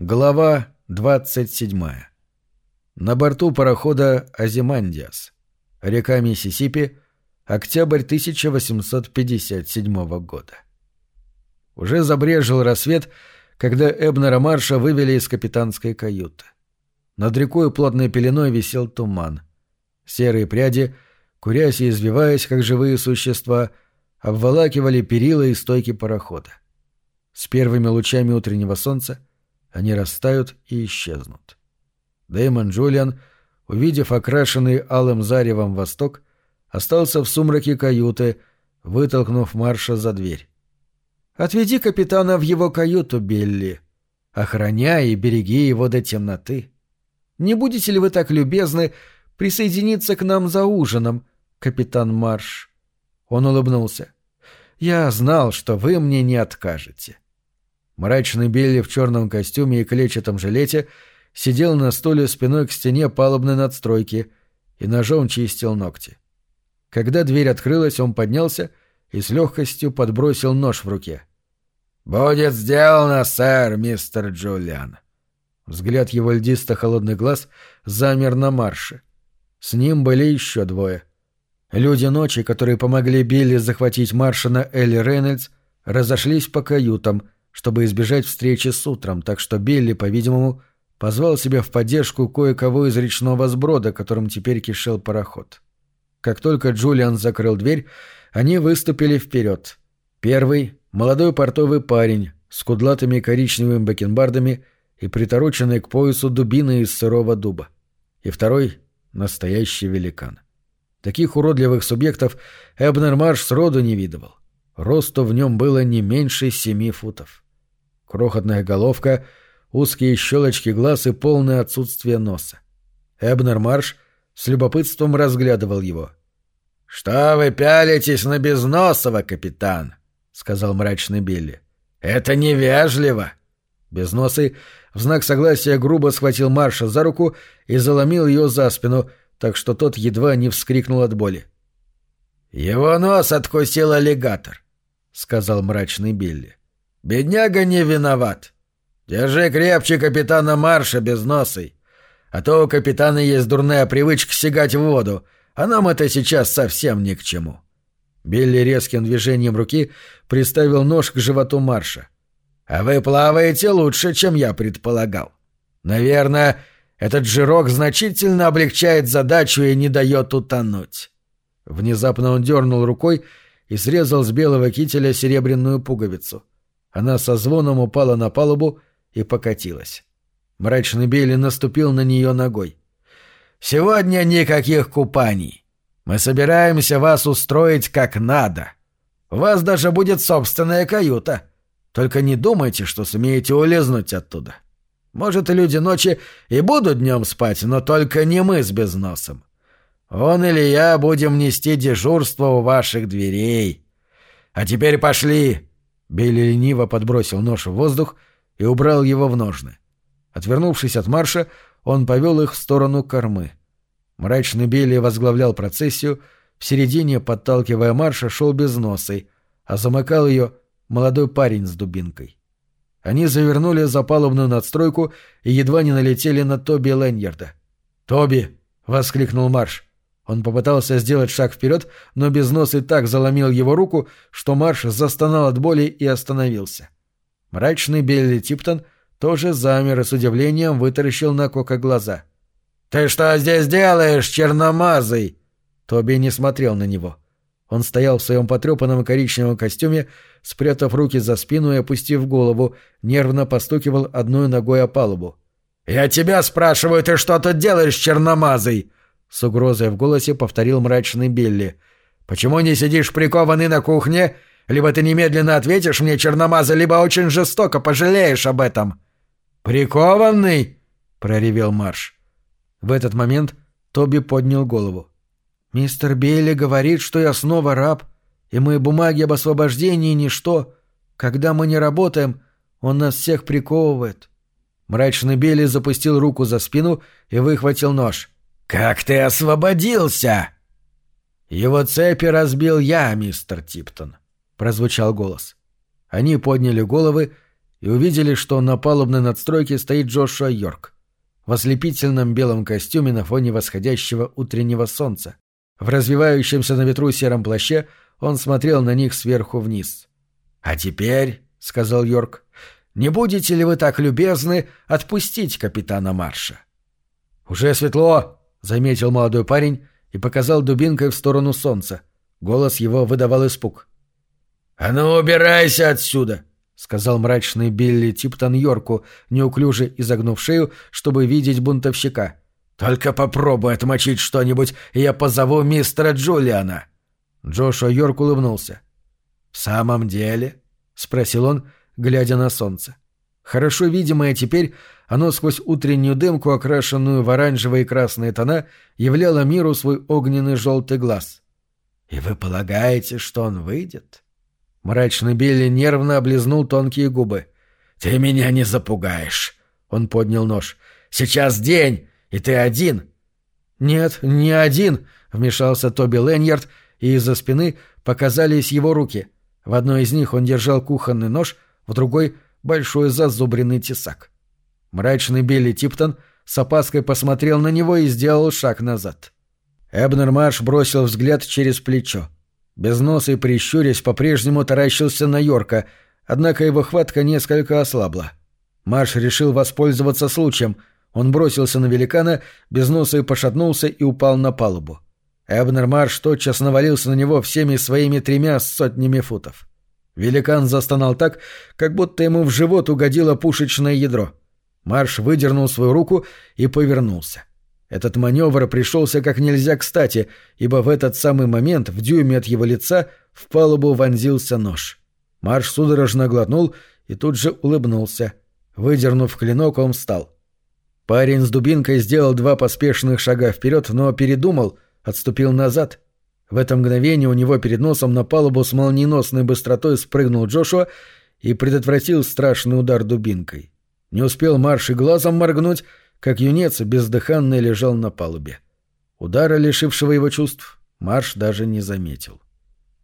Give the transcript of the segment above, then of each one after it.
Глава 27. На борту парохода «Азимандиас». Река Миссисипи. Октябрь 1857 года. Уже забрежил рассвет, когда Эбнера Марша вывели из капитанской каюты. Над рекой плотной пеленой висел туман. Серые пряди, курясь и извиваясь, как живые существа, обволакивали перила и стойки парохода. С первыми лучами утреннего солнца они растают и исчезнут. Дэймон Джулиан, увидев окрашенный алым заревом восток, остался в сумраке каюты, вытолкнув Марша за дверь. «Отведи капитана в его каюту, Билли. Охраняй и береги его до темноты. Не будете ли вы так любезны присоединиться к нам за ужином, капитан Марш?» Он улыбнулся. «Я знал, что вы мне не откажете». Мрачный Билли в черном костюме и клетчатом жилете сидел на стуле спиной к стене палубной надстройки и ножом чистил ногти. Когда дверь открылась, он поднялся и с легкостью подбросил нож в руке. «Будет сделано, сэр, мистер Джулиан». Взгляд его льдисто-холодный глаз замер на марше. С ним были еще двое. Люди ночи, которые помогли Билли захватить Маршина Элли Рейнольдс, разошлись по каютам — чтобы избежать встречи с утром, так что Билли, по-видимому, позвал себе в поддержку кое-кого из речного сброда, которым теперь кишел пароход. Как только Джулиан закрыл дверь, они выступили вперед. Первый — молодой портовый парень с кудлатыми коричневыми бакенбардами и притороченной к поясу дубиной из сырого дуба. И второй — настоящий великан. Таких уродливых субъектов Эбнер Марш сроду не видывал. Росту в нем было не меньше семи футов. Крохотная головка, узкие щелочки глаз и полное отсутствие носа. Эбнер Марш с любопытством разглядывал его. «Что вы пялитесь на Безносова, капитан?» — сказал мрачный Билли. «Это невежливо!» Безносый в знак согласия грубо схватил Марша за руку и заломил ее за спину, так что тот едва не вскрикнул от боли. «Его нос откусил аллигатор», — сказал мрачный Билли. Бедняга не виноват. Держи крепче капитана Марша без носой. А то у капитана есть дурная привычка сигать в воду, а нам это сейчас совсем ни к чему». Билли резким движением руки приставил нож к животу Марша. «А вы плаваете лучше, чем я предполагал. Наверное, этот жирок значительно облегчает задачу и не дает утонуть». Внезапно он дернул рукой и срезал с белого кителя серебряную пуговицу. Она со звоном упала на палубу и покатилась. Мрачный Билли наступил на нее ногой. «Сегодня никаких купаний. Мы собираемся вас устроить как надо. У вас даже будет собственная каюта. Только не думайте, что сумеете улизнуть оттуда. Может, люди ночи и будут днем спать, но только не мы с безносом. Он или я будем нести дежурство у ваших дверей. А теперь пошли, Билли лениво подбросил нож в воздух и убрал его в ножны. Отвернувшись от марша, он повел их в сторону кормы. Мрачный Билли возглавлял процессию, в середине, подталкивая марша, шел без носы, а замыкал ее молодой парень с дубинкой. Они завернули за палубную надстройку и едва не налетели на Тоби Леньерда. «Тоби!» — воскликнул Марш. Он попытался сделать шаг вперед, но без носа и так заломил его руку, что Марш застонал от боли и остановился. Мрачный Билли Типтон тоже замер и с удивлением вытаращил на Кока глаза. «Ты что здесь делаешь, черномазый?» Тоби не смотрел на него. Он стоял в своем потрепанном коричневом костюме, спрятав руки за спину и опустив голову, нервно постукивал одной ногой о палубу. «Я тебя спрашиваю, ты что тут делаешь, черномазый?» С угрозой в голосе повторил мрачный Билли. «Почему не сидишь прикованный на кухне? Либо ты немедленно ответишь мне, черномаза, либо очень жестоко пожалеешь об этом». «Прикованный?» — проревел Марш. В этот момент Тоби поднял голову. «Мистер Билли говорит, что я снова раб, и мои бумаги об освобождении — ничто. Когда мы не работаем, он нас всех приковывает». Мрачный Билли запустил руку за спину и выхватил нож. «Как ты освободился?» «Его цепи разбил я, мистер Типтон», — прозвучал голос. Они подняли головы и увидели, что на палубной надстройке стоит Джошуа Йорк в ослепительном белом костюме на фоне восходящего утреннего солнца. В развивающемся на ветру сером плаще он смотрел на них сверху вниз. «А теперь», — сказал Йорк, — «не будете ли вы так любезны отпустить капитана Марша?» «Уже светло», — заметил молодой парень и показал дубинкой в сторону солнца. Голос его выдавал испуг. «А ну, убирайся отсюда!» — сказал мрачный Билли Типтон Йорку, неуклюже изогнув шею, чтобы видеть бунтовщика. «Только попробуй отмочить что-нибудь, и я позову мистера Джулиана!» Джошуа Йорк улыбнулся. «В самом деле?» — спросил он, глядя на солнце. Хорошо видимое теперь, оно сквозь утреннюю дымку, окрашенную в оранжевые и красные тона, являло миру свой огненный желтый глаз. «И вы полагаете, что он выйдет?» Мрачный Билли нервно облизнул тонкие губы. «Ты меня не запугаешь!» Он поднял нож. «Сейчас день, и ты один!» «Нет, не один!» — вмешался Тоби Леньярд, и из-за спины показались его руки. В одной из них он держал кухонный нож, в другой — большой зазубренный тесак. Мрачный Билли Типтон с опаской посмотрел на него и сделал шаг назад. Эбнер Марш бросил взгляд через плечо. Без носа и прищурясь, по-прежнему таращился на Йорка, однако его хватка несколько ослабла. Марш решил воспользоваться случаем. Он бросился на великана, без носа и пошатнулся и упал на палубу. Эбнер Марш тотчас навалился на него всеми своими тремя сотнями футов. Великан застонал так, как будто ему в живот угодило пушечное ядро. Марш выдернул свою руку и повернулся. Этот маневр пришелся как нельзя кстати, ибо в этот самый момент в дюйме от его лица в палубу вонзился нож. Марш судорожно глотнул и тут же улыбнулся. Выдернув клинок, он встал. Парень с дубинкой сделал два поспешных шага вперед, но передумал, отступил назад. В это мгновение у него перед носом на палубу с молниеносной быстротой спрыгнул Джошуа и предотвратил страшный удар дубинкой. Не успел Марш и глазом моргнуть, как юнец бездыханный лежал на палубе. Удара, лишившего его чувств, Марш даже не заметил.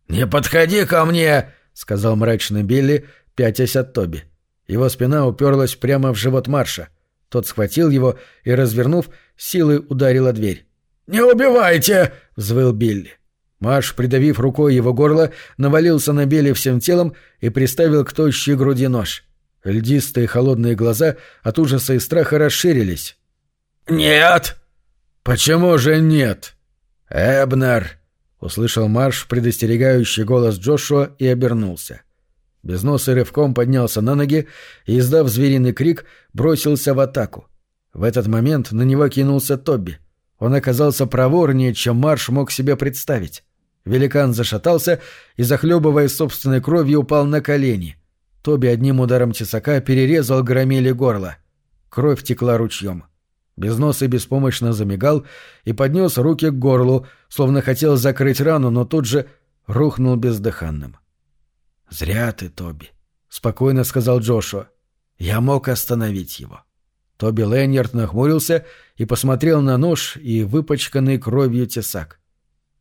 «Не подходи ко мне!» — сказал мрачный Билли, пятясь от Тоби. Его спина уперлась прямо в живот Марша. Тот схватил его и, развернув, силой ударил о дверь. «Не убивайте!» — взвыл Билли. Марш, придавив рукой его горло, навалился на Билли всем телом и приставил к тощей груди нож. Льдистые холодные глаза от ужаса и страха расширились. «Нет!» «Почему же нет?» «Эбнер!» — услышал Марш предостерегающий голос Джошуа и обернулся. Безносый рывком поднялся на ноги и, издав звериный крик, бросился в атаку. В этот момент на него кинулся Тобби. Он оказался проворнее, чем Марш мог себе представить. Великан зашатался и, захлебываясь собственной кровью, упал на колени — Тоби одним ударом тесака перерезал громили горло. Кровь текла ручьем. Безносый беспомощно замигал и поднес руки к горлу, словно хотел закрыть рану, но тут же рухнул бездыханным. «Зря ты, Тоби», — спокойно сказал Джошуа. «Я мог остановить его». Тоби Лэньярд нахмурился и посмотрел на нож и выпачканный кровью тесак.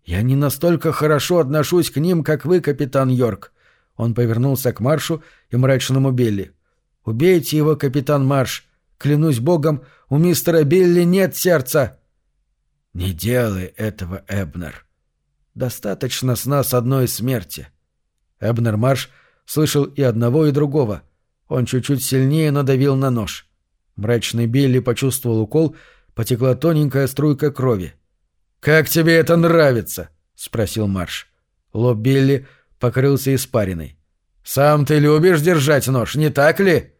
«Я не настолько хорошо отношусь к ним, как вы, капитан Йорк. Он повернулся к Маршу и мрачному Билли. «Убейте его, капитан Марш! Клянусь богом, у мистера Билли нет сердца!» «Не делай этого, Эбнер. Достаточно с нас одной смерти». Эбнер Марш слышал и одного, и другого. Он чуть-чуть сильнее надавил на нож. Мрачный Билли почувствовал укол, потекла тоненькая струйка крови. «Как тебе это нравится?» — спросил Марш. Лоб Билли покрылся испариной. «Сам ты любишь держать нож, не так ли?»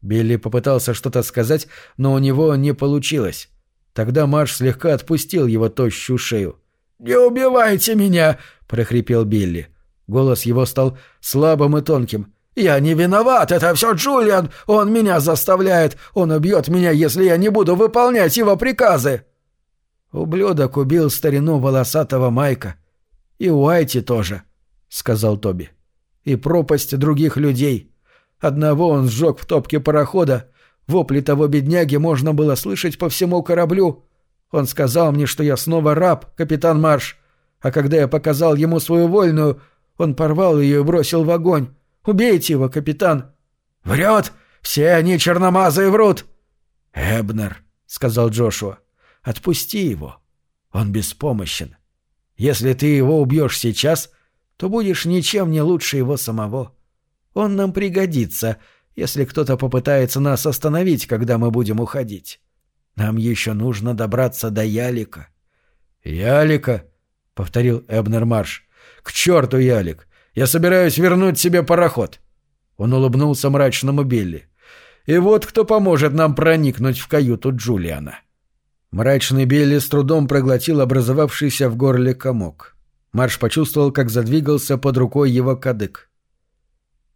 Билли попытался что-то сказать, но у него не получилось. Тогда Марш слегка отпустил его тощую шею. «Не убивайте меня!» — прохрипел Билли. Голос его стал слабым и тонким. «Я не виноват, это все Джулиан! Он меня заставляет! Он убьет меня, если я не буду выполнять его приказы!» Ублюдок убил старину волосатого Майка. И Уайти тоже. — сказал Тоби. «И пропасть других людей. Одного он сжег в топке парохода. Вопли того бедняги можно было слышать по всему кораблю. Он сказал мне, что я снова раб, капитан Марш. А когда я показал ему свою вольную, он порвал ее и бросил в огонь. Убейте его, капитан!» «Врет! Все они черномазые врут!» «Эбнер», — сказал Джошуа, — «отпусти его. Он беспомощен. Если ты его убьешь сейчас, то будешь ничем не лучше его самого. Он нам пригодится, если кто-то попытается нас остановить, когда мы будем уходить. Нам еще нужно добраться до Ялика». «Ялика?» — повторил Эбнер Марш. «К черту, Ялик! Я собираюсь вернуть себе пароход!» Он улыбнулся мрачному Билли. «И вот кто поможет нам проникнуть в каюту Джулиана». Мрачный Билли с трудом проглотил образовавшийся в горле комок. Марш почувствовал, как задвигался под рукой его кадык.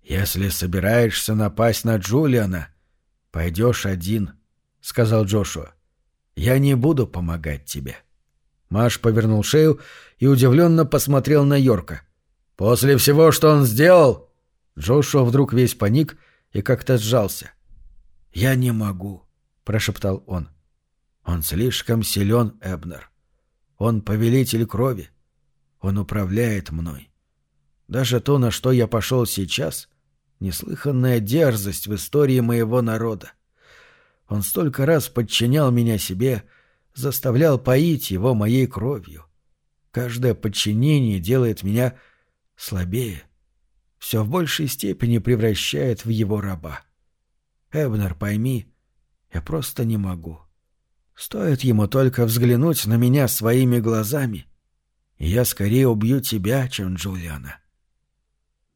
«Если собираешься напасть на Джулиана, пойдешь один», — сказал Джошуа. «Я не буду помогать тебе». Маш повернул шею и удивленно посмотрел на Йорка. «После всего, что он сделал?» Джошуа вдруг весь паник и как-то сжался. «Я не могу», — прошептал он. «Он слишком силен, Эбнер. Он повелитель крови. Он управляет мной. Даже то, на что я пошел сейчас, — неслыханная дерзость в истории моего народа. Он столько раз подчинял меня себе, заставлял поить его моей кровью. Каждое подчинение делает меня слабее, все в большей степени превращает в его раба. Эбнер, пойми, я просто не могу. Стоит ему только взглянуть на меня своими глазами, я скорее убью тебя, чем Джулиана.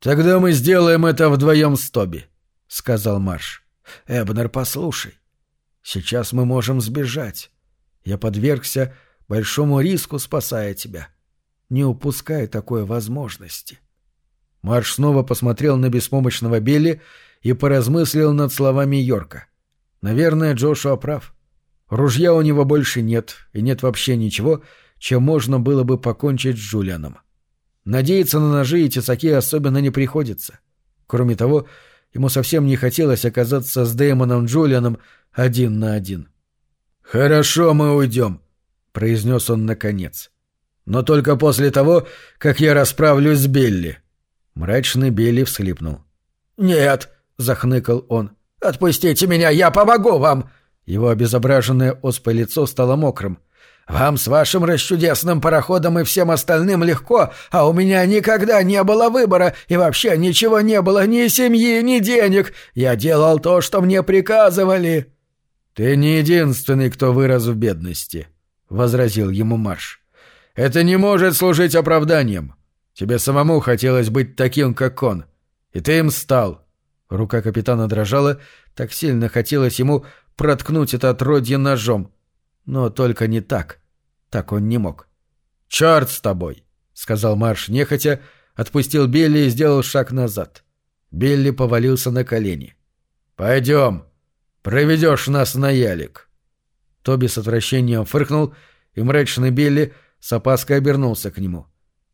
«Тогда мы сделаем это вдвоем с Тоби», — сказал Марш. «Эбнер, послушай. Сейчас мы можем сбежать. Я подвергся большому риску, спасая тебя. Не упускай такой возможности». Марш снова посмотрел на беспомощного Билли и поразмыслил над словами Йорка. Наверное, Джошуа прав. Ружья у него больше нет, и нет вообще ничего, чем можно было бы покончить с Джулианом. Надеяться на ножи и тесаки особенно не приходится. Кроме того, ему совсем не хотелось оказаться с Дэймоном Джулианом один на один. «Хорошо, мы уйдем», — произнес он наконец. «Но только после того, как я расправлюсь с Билли». Мрачный Билли всхлипнул. «Нет», — захныкал он, — «отпустите меня, я помогу вам!» Его обезображенное оспой лицо стало мокрым. «Вам с вашим расчудесным пароходом и всем остальным легко, а у меня никогда не было выбора, и вообще ничего не было, ни семьи, ни денег. Я делал то, что мне приказывали». «Ты не единственный, кто вырос в бедности», — возразил ему Марш. «Это не может служить оправданием. Тебе самому хотелось быть таким, как он. И ты им стал». Рука капитана дрожала, так сильно хотелось ему проткнуть это отродье ножом. Но только не так. Так он не мог. «Черт с тобой!» — сказал Марш нехотя, отпустил Билли и сделал шаг назад. Билли повалился на колени. «Пойдем!» Проведешь нас на ялик. Тоби с отвращением фыркнул, и мрачный Билли с опаской обернулся к нему.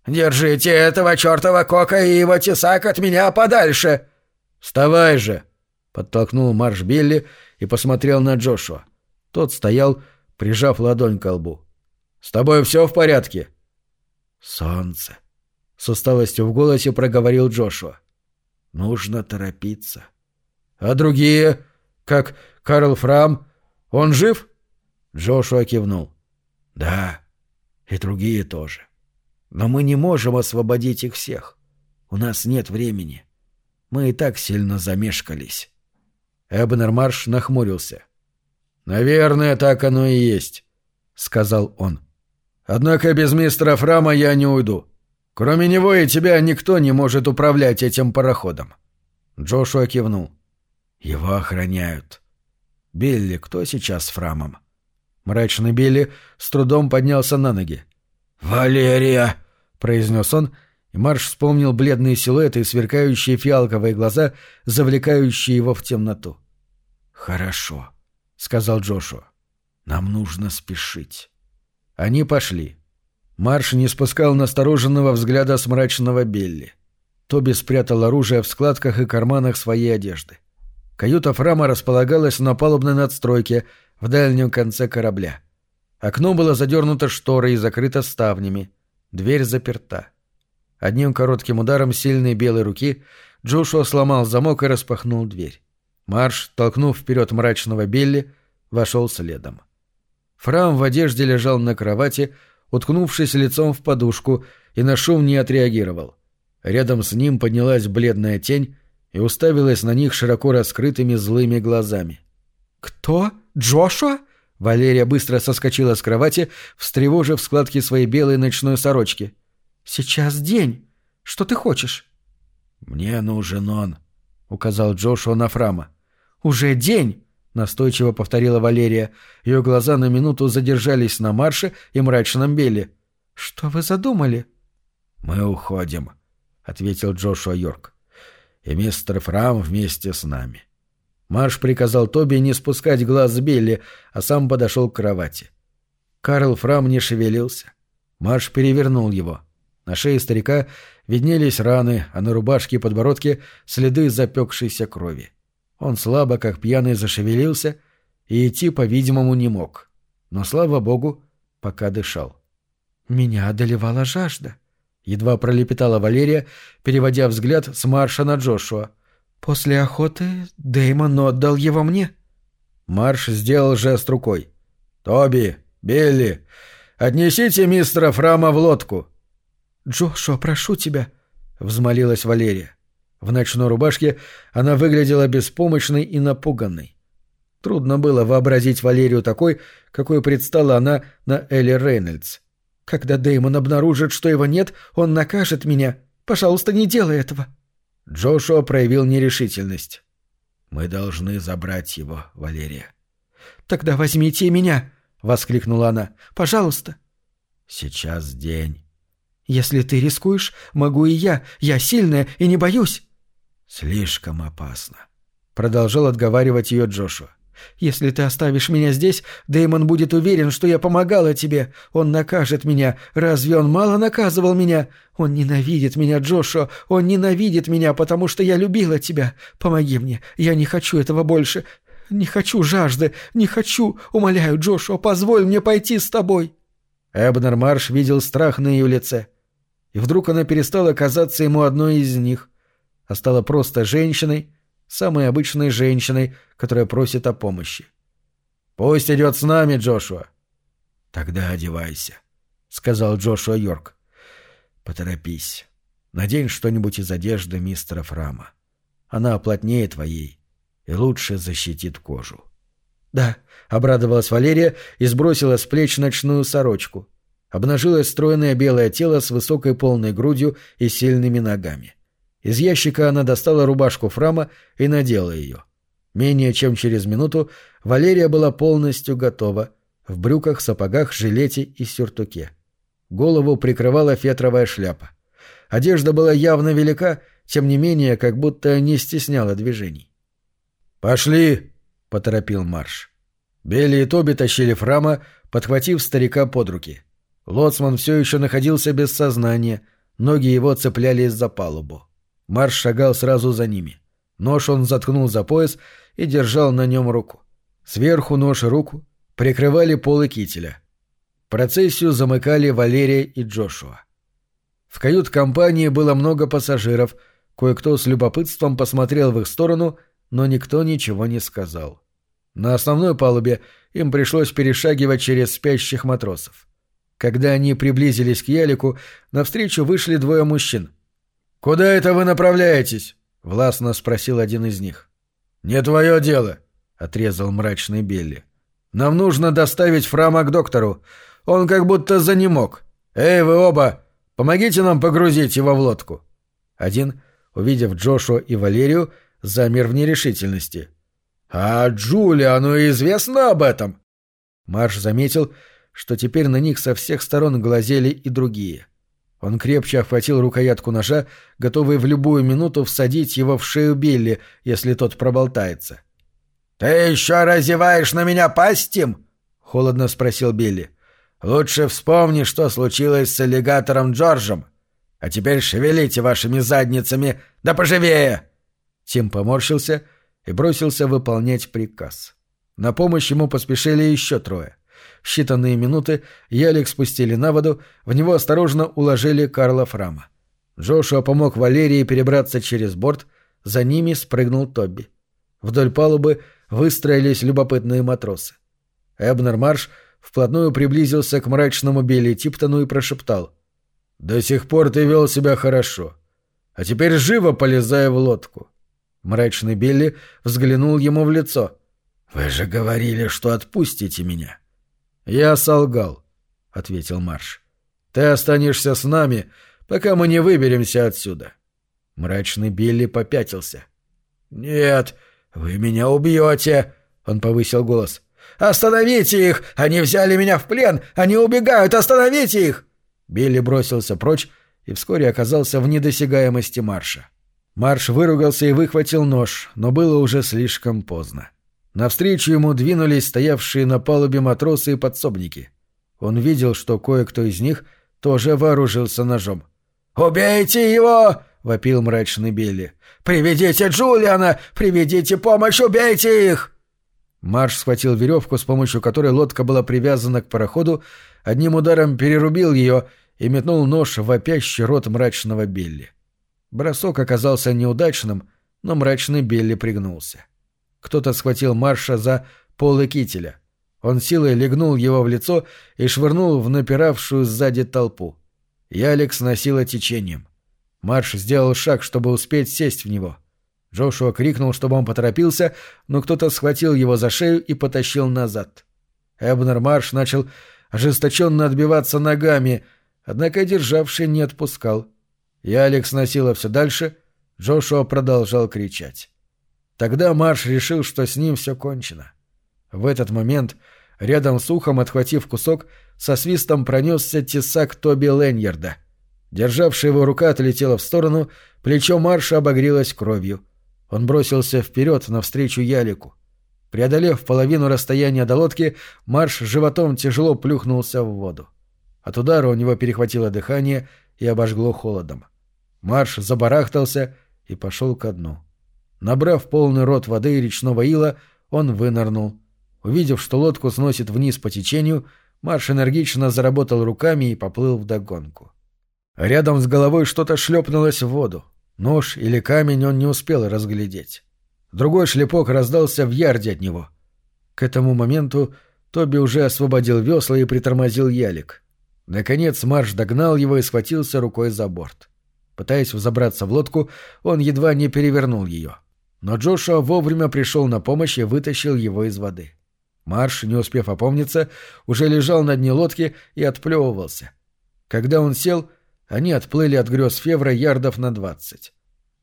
«Держите этого чертова кока и его тесак от меня подальше!» «Вставай же!» — подтолкнул марш Билли и посмотрел на Джошуа. Тот стоял, прижав ладонь к лбу. «С тобой все в порядке?» «Солнце!» — с усталостью в голосе проговорил Джошуа. «Нужно торопиться». «А другие?» Как Карл Фрам? Он жив?» Джошуа кивнул. «Да, и другие тоже. Но мы не можем освободить их всех. У нас нет времени. Мы и так сильно замешкались». Эбнер Марш нахмурился. «Наверное, так оно и есть», — сказал он. «Однако без мистера Фрама я не уйду. Кроме него и тебя никто не может управлять этим пароходом». Джошуа кивнул. Его охраняют. Билли, кто сейчас с Фрамом? Мрачный Билли с трудом поднялся на ноги. «Валерия!» — произнес он, и Марш вспомнил бледные силуэты и сверкающие фиалковые глаза, завлекающие его в темноту. «Хорошо», — сказал Джошуа. «Нам нужно спешить». Они пошли. Марш не спускал настороженного взгляда с мрачного Билли. Тоби спрятал оружие в складках и карманах своей одежды. Каюта Фрама располагалась на палубной надстройке в дальнем конце корабля. Окно было задернуто шторой и закрыто ставнями. Дверь заперта. Одним коротким ударом сильной белой руки Джошуа сломал замок и распахнул дверь. Марш, толкнув вперед мрачного Билли, вошел следом. Фрам в одежде лежал на кровати, уткнувшись лицом в подушку, и на шум не отреагировал. Рядом с ним поднялась бледная тень и уставилась на них широко раскрытыми злыми глазами. «Кто? Джошуа?» Валерия быстро соскочила с кровати, встревожив складки своей белой ночной сорочки. «Сейчас день. Что ты хочешь?» «Мне нужен он», — указал Джошуа на Фрама. «Уже день!» — настойчиво повторила Валерия. Ее глаза на минуту задержались на марше и мрачном беле. «Что вы задумали?» «Мы уходим», — ответил Джошуа Йорк. «И мистер Фрам вместе с нами». Марш приказал Тоби не спускать глаз с Билли, а сам подошел к кровати. Карл Фрам не шевелился. Марш перевернул его. На шее старика виднелись раны, а на рубашке и подбородке следы запекшейся крови. Он слабо, как пьяный, зашевелился и идти, по-видимому, не мог. Но, слава богу, пока дышал. «Меня одолевала жажда», — едва пролепетала Валерия, переводя взгляд с Марша на Джошуа. «После охоты Дэймон отдал его мне». Марш сделал жест рукой. «Тоби, Билли, отнесите мистера Фрама в лодку». «Джошуа, прошу тебя», — взмолилась Валерия. В ночной рубашке она выглядела беспомощной и напуганной. Трудно было вообразить Валерию такой, какой предстала она на Элли Рейнольдс. «Когда Дэймон обнаружит, что его нет, он накажет меня. Пожалуйста, не делай этого». Джошуа проявил нерешительность. «Мы должны забрать его, Валерия». «Тогда возьмите меня!» — воскликнула она. «Пожалуйста!» «Сейчас день». «Если ты рискуешь, могу и я. Я сильная и не боюсь». «Слишком опасно», — продолжал отговаривать ее Джошуа. Если ты оставишь меня здесь, Дэймон будет уверен, что я помогала тебе. Он накажет меня. Разве он мало наказывал меня? Он ненавидит меня, Джошуа. Он ненавидит меня, потому что я любила тебя. Помоги мне. Я не хочу этого больше. Не хочу жажды. Не хочу. Умоляю, Джошуа, позволь мне пойти с тобой. Эбнер Марш видел страх на ее лице. И вдруг она перестала казаться ему одной из них, а стала просто женщиной, самой обычной женщиной, которая просит о помощи. «Пусть идет с нами, Джошуа». «Тогда одевайся», — сказал Джошуа Йорк. «Поторопись. Надень что-нибудь из одежды мистера Фрама. Она плотнее твоей и лучше защитит кожу». «Да», — обрадовалась Валерия и сбросила с плеч ночную сорочку. Обнажилось стройное белое тело с высокой полной грудью и сильными ногами. Из ящика она достала рубашку Фрама и надела ее. Менее чем через минуту Валерия была полностью готова, в брюках, сапогах, жилете и сюртуке. Голову прикрывала фетровая шляпа. Одежда была явно велика, тем не менее, как будто не стесняла движений. «Пошли!» — поторопил Марш. Белли и Тоби тащили Фрама, подхватив старика под руки. Лоцман все еще находился без сознания, ноги его цеплялись за палубу. Марш шагал сразу за ними. Нож он заткнул за пояс и держал на нем руку. Сверху нож и руку прикрывали полы кителя. Процессию замыкали Валерия и Джошуа. В кают-компании было много пассажиров, кое-кто с любопытством посмотрел в их сторону, но никто ничего не сказал. На основной палубе им пришлось перешагивать через спящих матросов. Когда они приблизились к ялику, навстречу вышли двое мужчин. «Куда это вы направляетесь?» — властно спросил один из них. «Не твое дело», — отрезал мрачный Белли. «Нам нужно доставить Фрама к доктору. Он как будто занемог. Эй, вы оба, помогите нам погрузить его в лодку». Один, увидев Джошуа и Валерию, замер в нерешительности. «А Джулиану известно об этом?» Марш заметил, что теперь на них со всех сторон глазели и другие — он крепче охватил рукоятку ножа, готовый в любую минуту всадить его в шею Билли, если тот проболтается. «Ты еще разеваешь на меня пастим?» — холодно спросил Билли. «Лучше вспомни, что случилось с аллигатором Джорджем. А теперь шевелите вашими задницами, да поживее!» Тим поморщился и бросился выполнять приказ. На помощь ему поспешили еще трое — в считанные минуты ялик спустили на воду, в него осторожно уложили Карла Фрама. Джошуа помог Валерии перебраться через борт, за ними спрыгнул Тобби. Вдоль палубы выстроились любопытные матросы. Эбнер Марш вплотную приблизился к мрачному Билли Типтону и прошептал. «До сих пор ты вел себя хорошо. А теперь живо полезай в лодку». Мрачный Билли взглянул ему в лицо. «Вы же говорили, что отпустите меня». «Я солгал», — ответил Марш. «Ты останешься с нами, пока мы не выберемся отсюда». Мрачный Билли попятился. «Нет, вы меня убьете!» — он повысил голос. «Остановите их! Они взяли меня в плен! Они убегают! Остановите их!» Билли бросился прочь и вскоре оказался в недосягаемости Марша. Марш выругался и выхватил нож, но было уже слишком поздно. Навстречу ему двинулись стоявшие на палубе матросы и подсобники. Он видел, что кое-кто из них тоже вооружился ножом. «Убейте его!» — вопил мрачный Билли. «Приведите Джулиана! Приведите помощь! Убейте их!» Марш схватил веревку, с помощью которой лодка была привязана к пароходу, одним ударом перерубил ее и метнул нож в вопящий рот мрачного Билли. Бросок оказался неудачным, но мрачный Билли пригнулся. Кто-то схватил Марша за полы кителя. Он силой легнул его в лицо и швырнул в напиравшую сзади толпу. Ялик сносило течением. Марш сделал шаг, чтобы успеть сесть в него. Джошуа крикнул, чтобы он поторопился, но кто-то схватил его за шею и потащил назад. Эбнер Марш начал ожесточенно отбиваться ногами, однако державший не отпускал. И Алекс носила все дальше, Джошуа продолжал кричать. Тогда Марш решил, что с ним все кончено. В этот момент, рядом с ухом, отхватив кусок, со свистом пронесся тесак Тоби Леньерда. Державшая его рука отлетела в сторону, плечо Марша обогрелось кровью. Он бросился вперед навстречу Ялику. Преодолев половину расстояния до лодки, Марш животом тяжело плюхнулся в воду. От удара у него перехватило дыхание и обожгло холодом. Марш забарахтался и пошел ко дну. Набрав полный рот воды и речного ила, он вынырнул. Увидев, что лодку сносит вниз по течению, Марш энергично заработал руками и поплыл вдогонку. Рядом с головой что-то шлепнулось в воду. Нож или камень он не успел разглядеть. Другой шлепок раздался в ярде от него. К этому моменту Тоби уже освободил весла и притормозил ялик. Наконец Марш догнал его и схватился рукой за борт. Пытаясь взобраться в лодку, он едва не перевернул ее. Но Джошуа вовремя пришел на помощь и вытащил его из воды. Марш, не успев опомниться, уже лежал на дне лодки и отплевывался. Когда он сел, они отплыли от грез Февра ярдов на двадцать.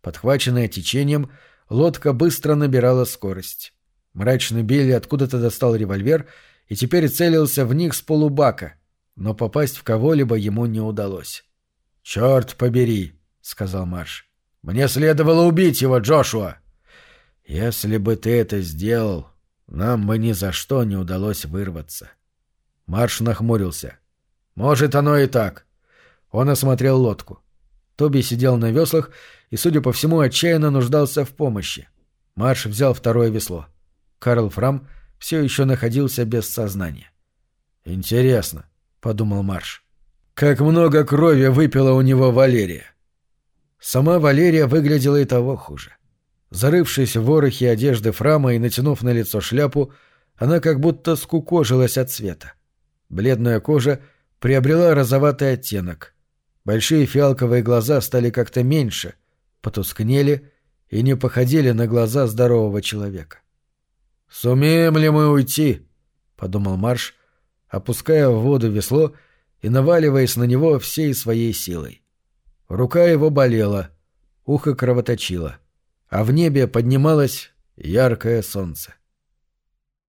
Подхваченная течением, лодка быстро набирала скорость. Мрачный Билли откуда-то достал револьвер и теперь целился в них с полубака, но попасть в кого-либо ему не удалось. «Черт побери!» — сказал Марш. «Мне следовало убить его, Джошуа!» «Если бы ты это сделал, нам бы ни за что не удалось вырваться». Марш нахмурился. «Может, оно и так. Он осмотрел лодку. Тоби сидел на веслах и, судя по всему, отчаянно нуждался в помощи. Марш взял второе весло. Карл Фрам все еще находился без сознания. «Интересно», — подумал Марш, — «как много крови выпила у него Валерия». Сама Валерия выглядела и того хуже. Зарывшись в ворохе одежды Фрама и натянув на лицо шляпу, она как будто скукожилась от света. Бледная кожа приобрела розоватый оттенок. Большие фиалковые глаза стали как-то меньше, потускнели и не походили на глаза здорового человека. «Сумеем ли мы уйти?» — подумал Марш, опуская в воду весло и наваливаясь на него всей своей силой. Рука его болела, ухо кровоточило, а в небе поднималось яркое солнце.